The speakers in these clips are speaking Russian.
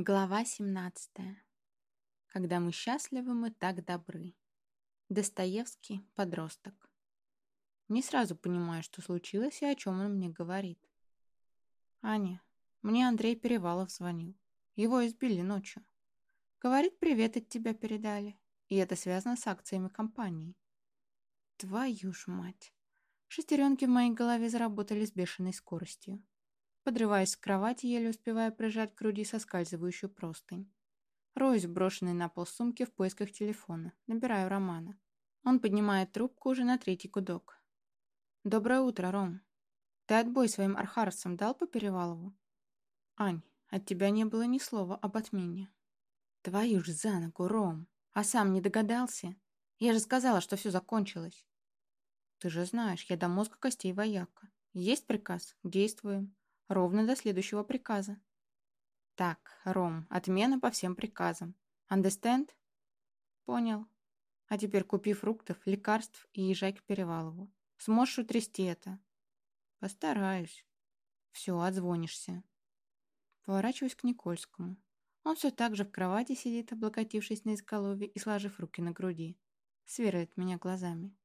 Глава 17. Когда мы счастливы, мы так добры. Достоевский, подросток. Не сразу понимаю, что случилось и о чем он мне говорит. Аня, мне Андрей Перевалов звонил. Его избили ночью. Говорит, привет от тебя передали. И это связано с акциями компании. Твою ж мать. Шестеренки в моей голове заработали с бешеной скоростью. Подрываясь с кровати, еле успевая прижать к груди соскальзывающую простынь. Роюсь брошенной на пол сумке в поисках телефона. Набираю Романа. Он поднимает трубку уже на третий гудок. «Доброе утро, Ром. Ты отбой своим архарцам дал по Перевалову?» «Ань, от тебя не было ни слова об отмене». «Твою ж за ногу, Ром! А сам не догадался? Я же сказала, что все закончилось». «Ты же знаешь, я до мозга костей вояка. Есть приказ? Действуем. Ровно до следующего приказа. Так, Ром, отмена по всем приказам. Understand? Понял. А теперь купи фруктов, лекарств и езжай к Перевалову. Сможешь утрясти это? Постараюсь. Все, отзвонишься. Поворачиваюсь к Никольскому. Он все так же в кровати сидит, облокотившись на изголовье и сложив руки на груди. Сверлит меня глазами.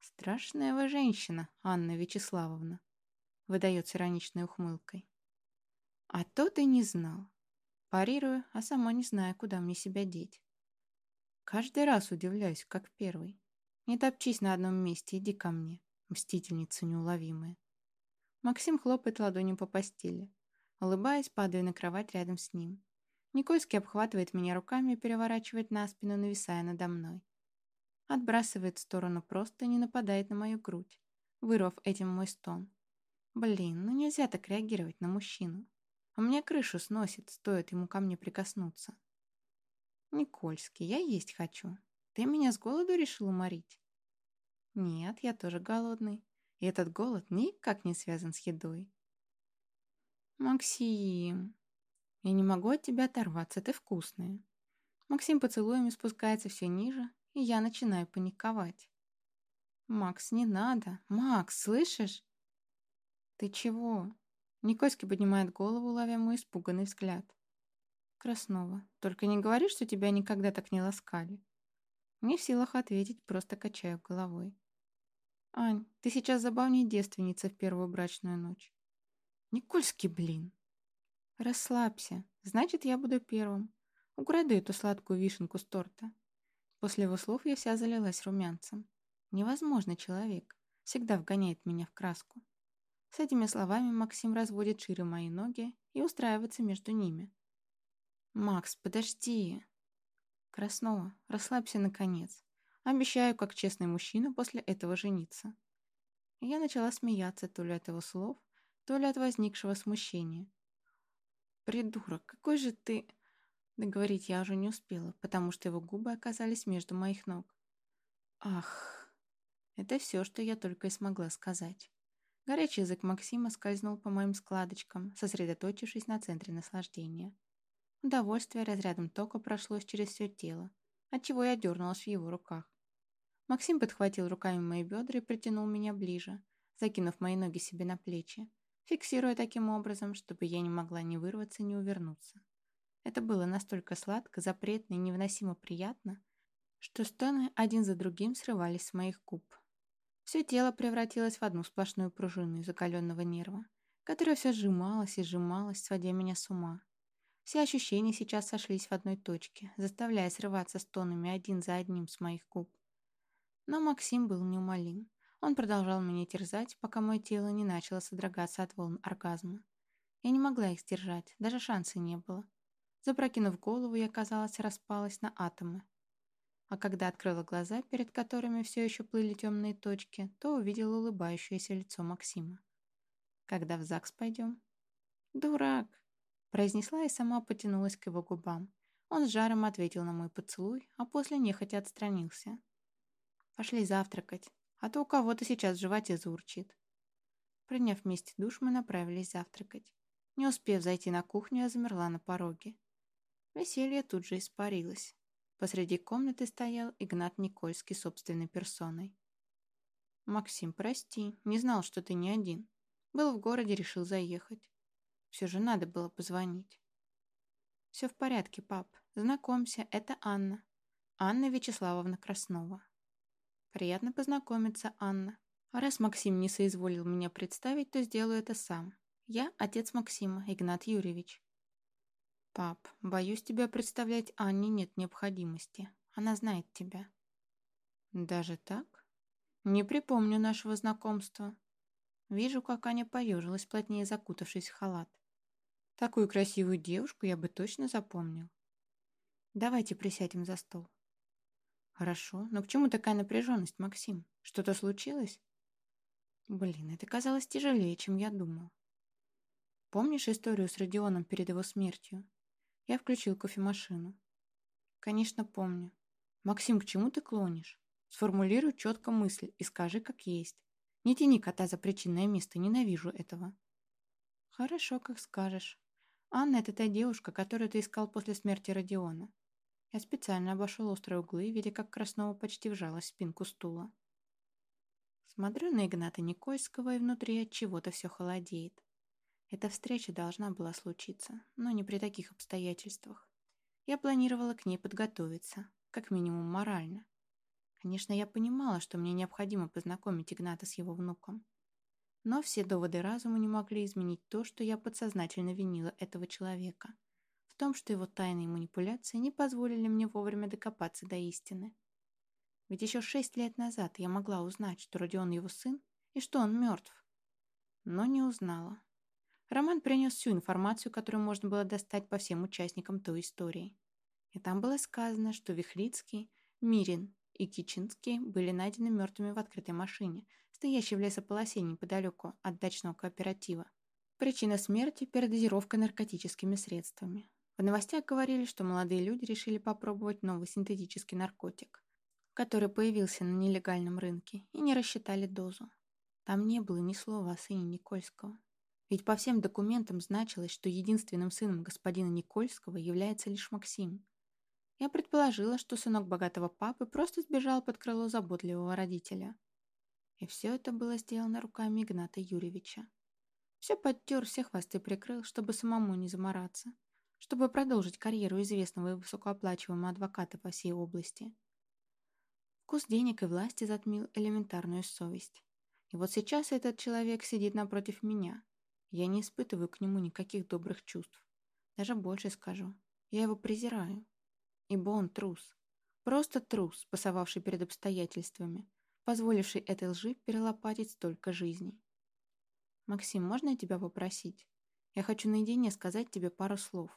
Страшная вы женщина, Анна Вячеславовна выдает с ироничной ухмылкой. А то ты не знал. Парирую, а сама не знаю, куда мне себя деть. Каждый раз удивляюсь, как первый. Не топчись на одном месте, иди ко мне, мстительница неуловимая. Максим хлопает ладонью по постели. Улыбаясь, падаю на кровать рядом с ним. Никольский обхватывает меня руками и переворачивает на спину, нависая надо мной. Отбрасывает в сторону просто, не нападает на мою грудь, вырвав этим мой стон. Блин, ну нельзя так реагировать на мужчину. У меня крышу сносит, стоит ему ко мне прикоснуться. Никольский, я есть хочу. Ты меня с голоду решил уморить? Нет, я тоже голодный. И этот голод никак не связан с едой. Максим, я не могу от тебя оторваться, ты вкусная. Максим поцелуями спускается все ниже, и я начинаю паниковать. Макс, не надо. Макс, слышишь? «Ты чего?» Никольский поднимает голову, ловя мой испуганный взгляд. «Краснова, только не говори, что тебя никогда так не ласкали». Не в силах ответить, просто качаю головой. «Ань, ты сейчас забавнее девственница в первую брачную ночь». «Никольский, блин!» «Расслабься. Значит, я буду первым. Украду эту сладкую вишенку с торта». После его слов я вся залилась румянцем. Невозможно человек. Всегда вгоняет меня в краску. С этими словами Максим разводит шире мои ноги и устраивается между ними. «Макс, подожди!» «Краснова, расслабься наконец. Обещаю, как честный мужчина, после этого жениться». я начала смеяться то ли от его слов, то ли от возникшего смущения. «Придурок, какой же ты...» Договорить я уже не успела, потому что его губы оказались между моих ног. «Ах!» Это все, что я только и смогла сказать. Горячий язык Максима скользнул по моим складочкам, сосредоточившись на центре наслаждения. Удовольствие разрядом тока прошлось через все тело, отчего я дернулась в его руках. Максим подхватил руками мои бедра и притянул меня ближе, закинув мои ноги себе на плечи, фиксируя таким образом, чтобы я не могла ни вырваться, ни увернуться. Это было настолько сладко, запретно и невыносимо приятно, что стоны один за другим срывались с моих губ. Все тело превратилось в одну сплошную пружину из закаленного нерва, которая все сжималась и сжималась, сводя меня с ума. Все ощущения сейчас сошлись в одной точке, заставляя срываться стонами один за одним с моих губ. Но Максим был неумолим. Он продолжал меня терзать, пока мое тело не начало содрогаться от волн оргазма. Я не могла их сдержать, даже шанса не было. Запрокинув голову, я, казалось, распалась на атомы, а когда открыла глаза, перед которыми все еще плыли темные точки, то увидела улыбающееся лицо Максима. «Когда в ЗАГС пойдем?» «Дурак!» – произнесла и сама потянулась к его губам. Он с жаром ответил на мой поцелуй, а после нехотя отстранился. «Пошли завтракать, а то у кого-то сейчас в животе заурчит». Приняв вместе душ, мы направились завтракать. Не успев зайти на кухню, я замерла на пороге. Веселье тут же испарилось. Посреди комнаты стоял Игнат Никольский собственной персоной. «Максим, прости, не знал, что ты не один. Был в городе, решил заехать. Все же надо было позвонить». Все в порядке, пап. Знакомься, это Анна. Анна Вячеславовна Краснова. Приятно познакомиться, Анна. А раз Максим не соизволил меня представить, то сделаю это сам. Я отец Максима, Игнат Юрьевич. Пап, боюсь тебя представлять Анне нет необходимости. Она знает тебя. Даже так? Не припомню нашего знакомства. Вижу, как Аня поежилась, плотнее закутавшись в халат. Такую красивую девушку я бы точно запомнил. Давайте присядем за стол. Хорошо, но к чему такая напряженность, Максим? Что-то случилось? Блин, это казалось тяжелее, чем я думал. Помнишь историю с Родионом перед его смертью? Я включил кофемашину. Конечно, помню. Максим, к чему ты клонишь? Сформулируй четко мысль и скажи, как есть. Не тяни кота за причинное место, ненавижу этого. Хорошо, как скажешь. Анна — это та девушка, которую ты искал после смерти Родиона. Я специально обошел острые углы, видя, как Краснова почти вжалась в спинку стула. Смотрю на Игната Никольского, и внутри от чего-то все холодеет. Эта встреча должна была случиться, но не при таких обстоятельствах. Я планировала к ней подготовиться, как минимум морально. Конечно, я понимала, что мне необходимо познакомить Игната с его внуком. Но все доводы разума не могли изменить то, что я подсознательно винила этого человека. В том, что его тайные манипуляции не позволили мне вовремя докопаться до истины. Ведь еще шесть лет назад я могла узнать, что Родион его сын и что он мертв. Но не узнала. Роман принес всю информацию, которую можно было достать по всем участникам той истории. И там было сказано, что Вихлицкий, Мирин и Кичинский были найдены мертвыми в открытой машине, стоящей в лесополосе неподалеку от дачного кооператива. Причина смерти – передозировка наркотическими средствами. В новостях говорили, что молодые люди решили попробовать новый синтетический наркотик, который появился на нелегальном рынке, и не рассчитали дозу. Там не было ни слова о сыне Никольского. Ведь по всем документам значилось, что единственным сыном господина Никольского является лишь Максим. Я предположила, что сынок богатого папы просто сбежал под крыло заботливого родителя. И все это было сделано руками Игната Юрьевича. Все подтер, все хвосты прикрыл, чтобы самому не замораться, чтобы продолжить карьеру известного и высокооплачиваемого адвоката по всей области. Вкус денег и власти затмил элементарную совесть. И вот сейчас этот человек сидит напротив меня, я не испытываю к нему никаких добрых чувств. Даже больше скажу. Я его презираю. Ибо он трус. Просто трус, пасовавший перед обстоятельствами, позволивший этой лжи перелопатить столько жизней. «Максим, можно я тебя попросить? Я хочу наедине сказать тебе пару слов».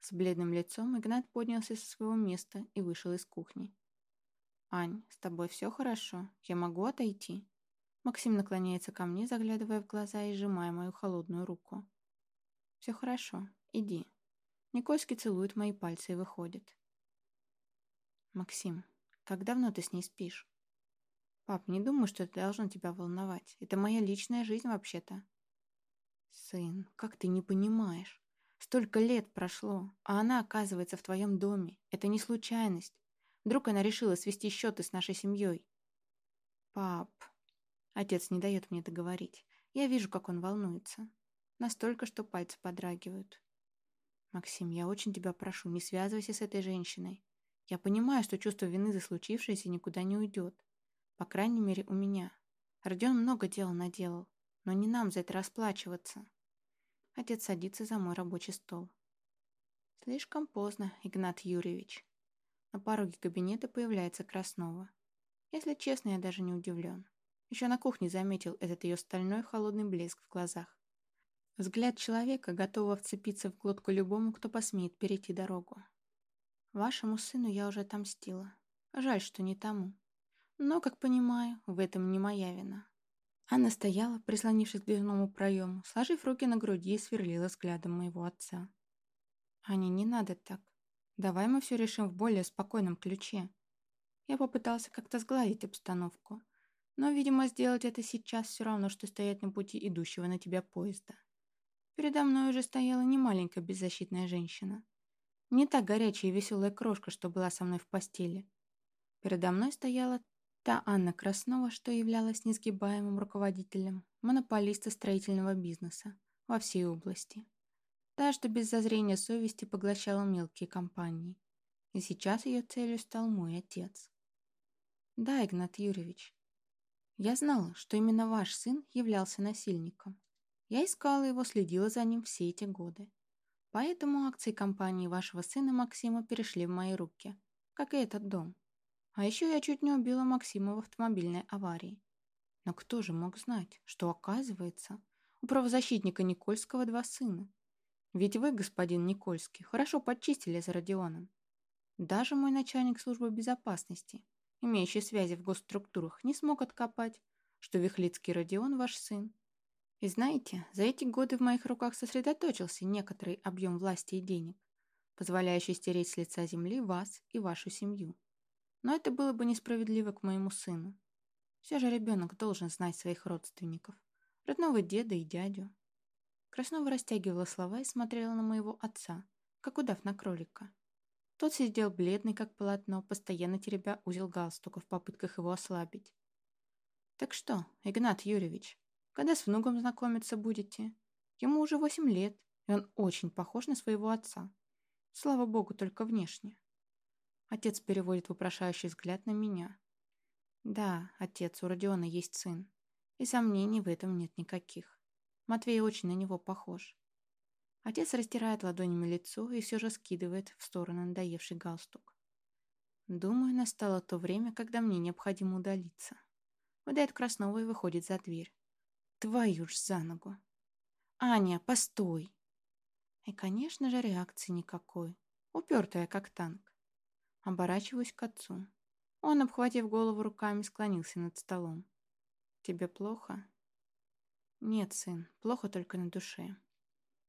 С бледным лицом Игнат поднялся со своего места и вышел из кухни. «Ань, с тобой все хорошо? Я могу отойти?» Максим наклоняется ко мне, заглядывая в глаза и сжимая мою холодную руку. «Все хорошо. Иди». Никольский целует мои пальцы и выходит. «Максим, как давно ты с ней спишь?» «Пап, не думаю, что это должно тебя волновать. Это моя личная жизнь вообще-то». «Сын, как ты не понимаешь? Столько лет прошло, а она оказывается в твоем доме. Это не случайность. Вдруг она решила свести счеты с нашей семьей?» «Пап, Отец не дает мне договорить. Я вижу, как он волнуется. Настолько, что пальцы подрагивают. «Максим, я очень тебя прошу, не связывайся с этой женщиной. Я понимаю, что чувство вины за случившееся никуда не уйдет. По крайней мере, у меня. Родион много дел наделал, но не нам за это расплачиваться». Отец садится за мой рабочий стол. Слишком поздно, Игнат Юрьевич. На пороге кабинета появляется Краснова. Если честно, я даже не удивлен. Еще на кухне заметил этот ее стальной холодный блеск в глазах. Взгляд человека, готового вцепиться в глотку любому, кто посмеет перейти дорогу. Вашему сыну я уже отомстила. Жаль, что не тому. Но, как понимаю, в этом не моя вина. Анна стояла, прислонившись к дверному проему, сложив руки на груди и сверлила взглядом моего отца. «Аня, не надо так. Давай мы все решим в более спокойном ключе». Я попытался как-то сгладить обстановку, но, видимо, сделать это сейчас все равно, что стоять на пути идущего на тебя поезда. Передо мной уже стояла не маленькая беззащитная женщина. Не та горячая и веселая крошка, что была со мной в постели. Передо мной стояла та Анна Краснова, что являлась несгибаемым руководителем монополиста строительного бизнеса во всей области. Та, что без зазрения совести поглощала мелкие компании. И сейчас ее целью стал мой отец. Да, Игнат Юрьевич. Я знала, что именно ваш сын являлся насильником. Я искала его, следила за ним все эти годы. Поэтому акции компании вашего сына Максима перешли в мои руки, как и этот дом. А еще я чуть не убила Максима в автомобильной аварии. Но кто же мог знать, что, оказывается, у правозащитника Никольского два сына? Ведь вы, господин Никольский, хорошо подчистили за Родионом. Даже мой начальник службы безопасности, имеющий связи в госструктурах, не смог откопать, что Вихлицкий Родион ваш сын. И знаете, за эти годы в моих руках сосредоточился некоторый объем власти и денег, позволяющий стереть с лица земли вас и вашу семью. Но это было бы несправедливо к моему сыну. Все же ребенок должен знать своих родственников, родного деда и дядю. Краснова растягивала слова и смотрела на моего отца, как удав на кролика. Тот сидел бледный, как полотно, постоянно теребя узел галстука в попытках его ослабить. «Так что, Игнат Юрьевич, когда с внуком знакомиться будете? Ему уже восемь лет, и он очень похож на своего отца. Слава богу, только внешне». Отец переводит вопрошающий взгляд на меня. Да, отец, у Родиона есть сын. И сомнений в этом нет никаких. Матвей очень на него похож. Отец растирает ладонями лицо и все же скидывает в сторону надоевший галстук. Думаю, настало то время, когда мне необходимо удалиться. Выдает Краснова и выходит за дверь. Твою ж за ногу. Аня, постой! И, конечно же, реакции никакой. Упертая, как танк. Оборачиваюсь к отцу. Он, обхватив голову руками, склонился над столом. «Тебе плохо?» «Нет, сын, плохо только на душе».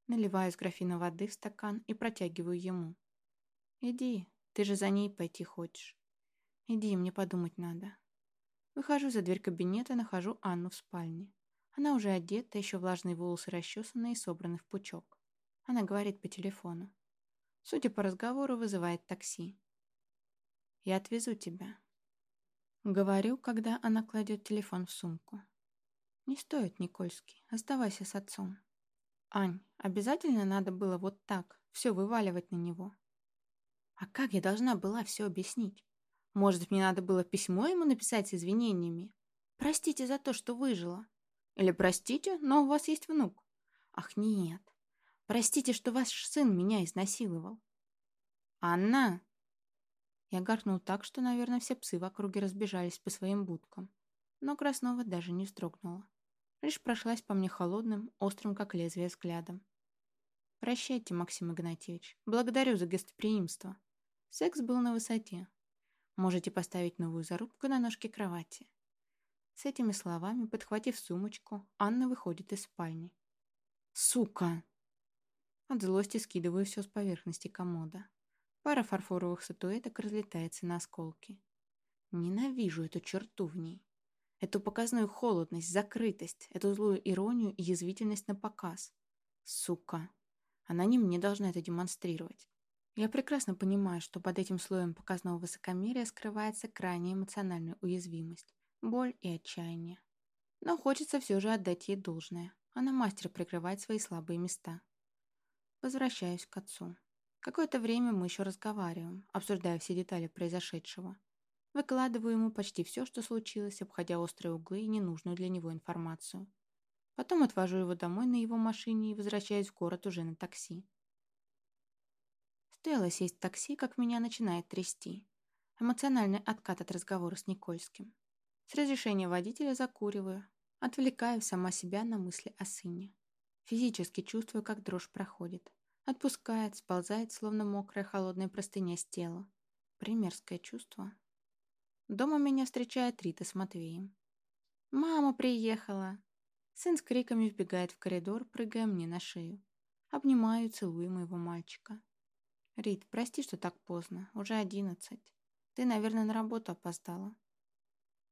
Наливаю из графина воды в стакан и протягиваю ему. «Иди, ты же за ней пойти хочешь. Иди, мне подумать надо». Выхожу за дверь кабинета, нахожу Анну в спальне. Она уже одета, еще влажные волосы расчесаны и собраны в пучок. Она говорит по телефону. Судя по разговору, вызывает такси. Я отвезу тебя. Говорю, когда она кладет телефон в сумку. Не стоит, Никольский, оставайся с отцом. Ань, обязательно надо было вот так, все вываливать на него. А как я должна была все объяснить? Может, мне надо было письмо ему написать с извинениями? Простите за то, что выжила. Или простите, но у вас есть внук. Ах, нет. Простите, что ваш сын меня изнасиловал. Анна, я гаркнул так, что, наверное, все псы в округе разбежались по своим будкам. Но Краснова даже не вздрогнула. Лишь прошлась по мне холодным, острым, как лезвие, взглядом. «Прощайте, Максим Игнатьевич. Благодарю за гостеприимство. Секс был на высоте. Можете поставить новую зарубку на ножке кровати». С этими словами, подхватив сумочку, Анна выходит из спальни. «Сука!» От злости скидываю все с поверхности комода. Пара фарфоровых статуэток разлетается на осколки. Ненавижу эту черту в ней. Эту показную холодность, закрытость, эту злую иронию и язвительность на показ. Сука. Она не мне должна это демонстрировать. Я прекрасно понимаю, что под этим слоем показного высокомерия скрывается крайняя эмоциональная уязвимость, боль и отчаяние. Но хочется все же отдать ей должное. Она мастер прикрывать свои слабые места. Возвращаюсь к отцу. Какое-то время мы еще разговариваем, обсуждая все детали произошедшего. Выкладываю ему почти все, что случилось, обходя острые углы и ненужную для него информацию. Потом отвожу его домой на его машине и возвращаюсь в город уже на такси. Стоило сесть в такси, как меня начинает трясти. Эмоциональный откат от разговора с Никольским. С разрешения водителя закуриваю, отвлекаю сама себя на мысли о сыне. Физически чувствую, как дрожь проходит. Отпускает, сползает, словно мокрая холодная простыня с тела. Примерское чувство. Дома меня встречает Рита с Матвеем. «Мама приехала!» Сын с криками вбегает в коридор, прыгая мне на шею. Обнимаю и целую моего мальчика. «Рит, прости, что так поздно. Уже одиннадцать. Ты, наверное, на работу опоздала.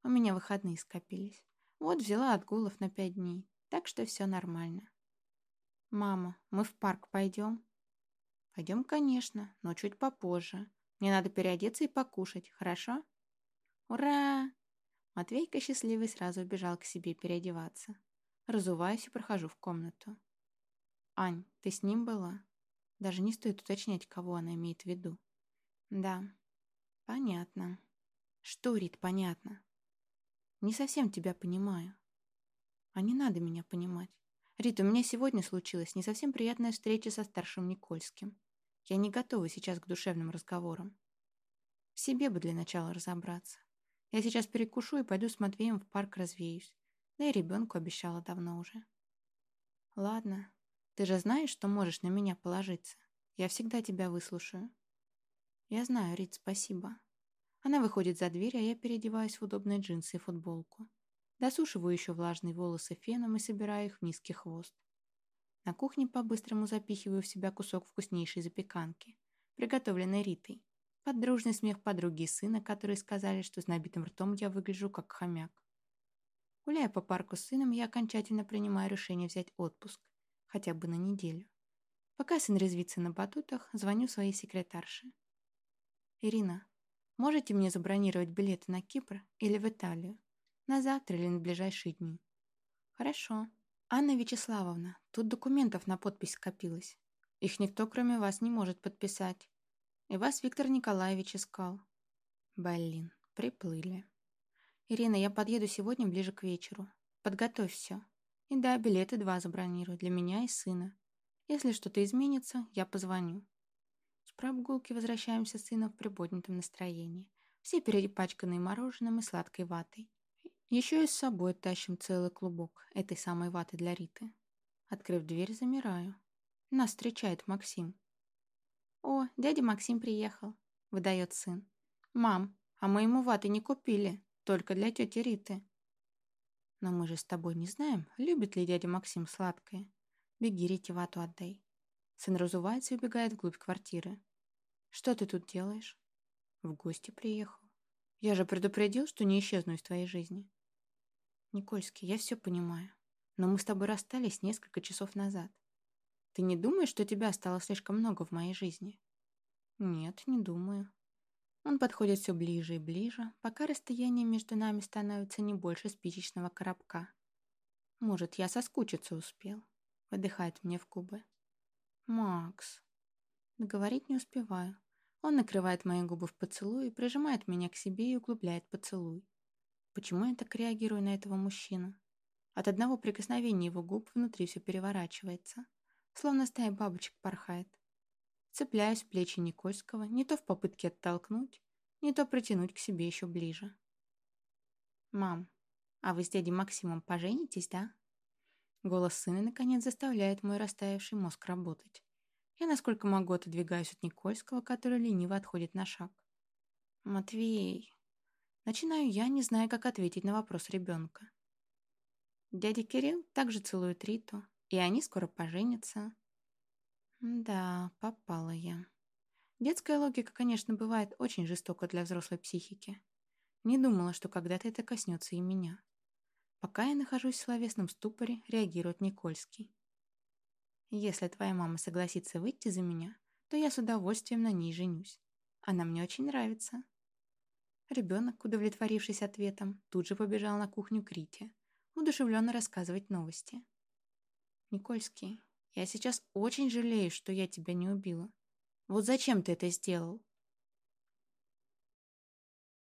У меня выходные скопились. Вот взяла отгулов на пять дней. Так что все нормально. «Мама, мы в парк пойдем?» «Пойдем, конечно, но чуть попозже. Мне надо переодеться и покушать, хорошо?» «Ура!» Матвейка счастливый сразу убежал к себе переодеваться. Разуваюсь и прохожу в комнату. Ань, ты с ним была? Даже не стоит уточнять, кого она имеет в виду. Да. Понятно. Что, Рит, понятно? Не совсем тебя понимаю. А не надо меня понимать. Рит, у меня сегодня случилась не совсем приятная встреча со старшим Никольским. Я не готова сейчас к душевным разговорам. В себе бы для начала разобраться. Я сейчас перекушу и пойду с Матвеем в парк развеюсь. Да и ребенку обещала давно уже. Ладно. Ты же знаешь, что можешь на меня положиться. Я всегда тебя выслушаю. Я знаю, Рит, спасибо. Она выходит за дверь, а я переодеваюсь в удобные джинсы и футболку. Досушиваю еще влажные волосы феном и собираю их в низкий хвост. На кухне по-быстрому запихиваю в себя кусок вкуснейшей запеканки, приготовленной Ритой, под дружный смех подруги и сына, которые сказали, что с набитым ртом я выгляжу как хомяк. Гуляя по парку с сыном, я окончательно принимаю решение взять отпуск, хотя бы на неделю. Пока сын резвится на батутах, звоню своей секретарше. «Ирина, можете мне забронировать билеты на Кипр или в Италию? На завтра или на ближайшие дни?» «Хорошо. Анна Вячеславовна, тут документов на подпись скопилось. Их никто, кроме вас, не может подписать. И вас Виктор Николаевич искал». «Блин, приплыли». «Ирина, я подъеду сегодня ближе к вечеру. Подготовь все. И да, билеты два забронирую для меня и сына. Если что-то изменится, я позвоню». С прогулки возвращаемся с сыном в приподнятом настроении. Все перепачканные мороженым и сладкой ватой. Еще и с собой тащим целый клубок этой самой ваты для Риты. Открыв дверь, замираю. Нас встречает Максим. «О, дядя Максим приехал», — выдает сын. «Мам, а мы ему ваты не купили, только для тети Риты». «Но мы же с тобой не знаем, любит ли дядя Максим сладкое. Беги, Рите вату отдай». Сын разувается и убегает вглубь квартиры. «Что ты тут делаешь?» «В гости приехал. Я же предупредил, что не исчезну из твоей жизни». «Никольский, я все понимаю. Но мы с тобой расстались несколько часов назад. Ты не думаешь, что тебя стало слишком много в моей жизни?» «Нет, не думаю». Он подходит все ближе и ближе, пока расстояние между нами становится не больше спичечного коробка. «Может, я соскучиться успел?» — выдыхает мне в губы. «Макс...» Договорить не успеваю. Он накрывает мои губы в поцелуй, прижимает меня к себе и углубляет поцелуй. Почему я так реагирую на этого мужчину? От одного прикосновения его губ внутри все переворачивается. Словно стая бабочек порхает. Цепляюсь в плечи Никольского, не то в попытке оттолкнуть, не то притянуть к себе еще ближе. «Мам, а вы с дядей Максимом поженитесь, да?» Голос сына, наконец, заставляет мой растаявший мозг работать. Я, насколько могу, отодвигаюсь от Никольского, который лениво отходит на шаг. «Матвей...» Начинаю я, не зная, как ответить на вопрос ребенка. Дядя Кирилл также целует Риту, и они скоро поженятся. Да, попала я. Детская логика, конечно, бывает очень жестока для взрослой психики. Не думала, что когда-то это коснется и меня. Пока я нахожусь в словесном ступоре, реагирует Никольский. Если твоя мама согласится выйти за меня, то я с удовольствием на ней женюсь. Она мне очень нравится. Ребенок, удовлетворившись ответом, тут же побежал на кухню к Рите, удушевленно рассказывать новости. «Никольский, я сейчас очень жалею, что я тебя не убила. Вот зачем ты это сделал?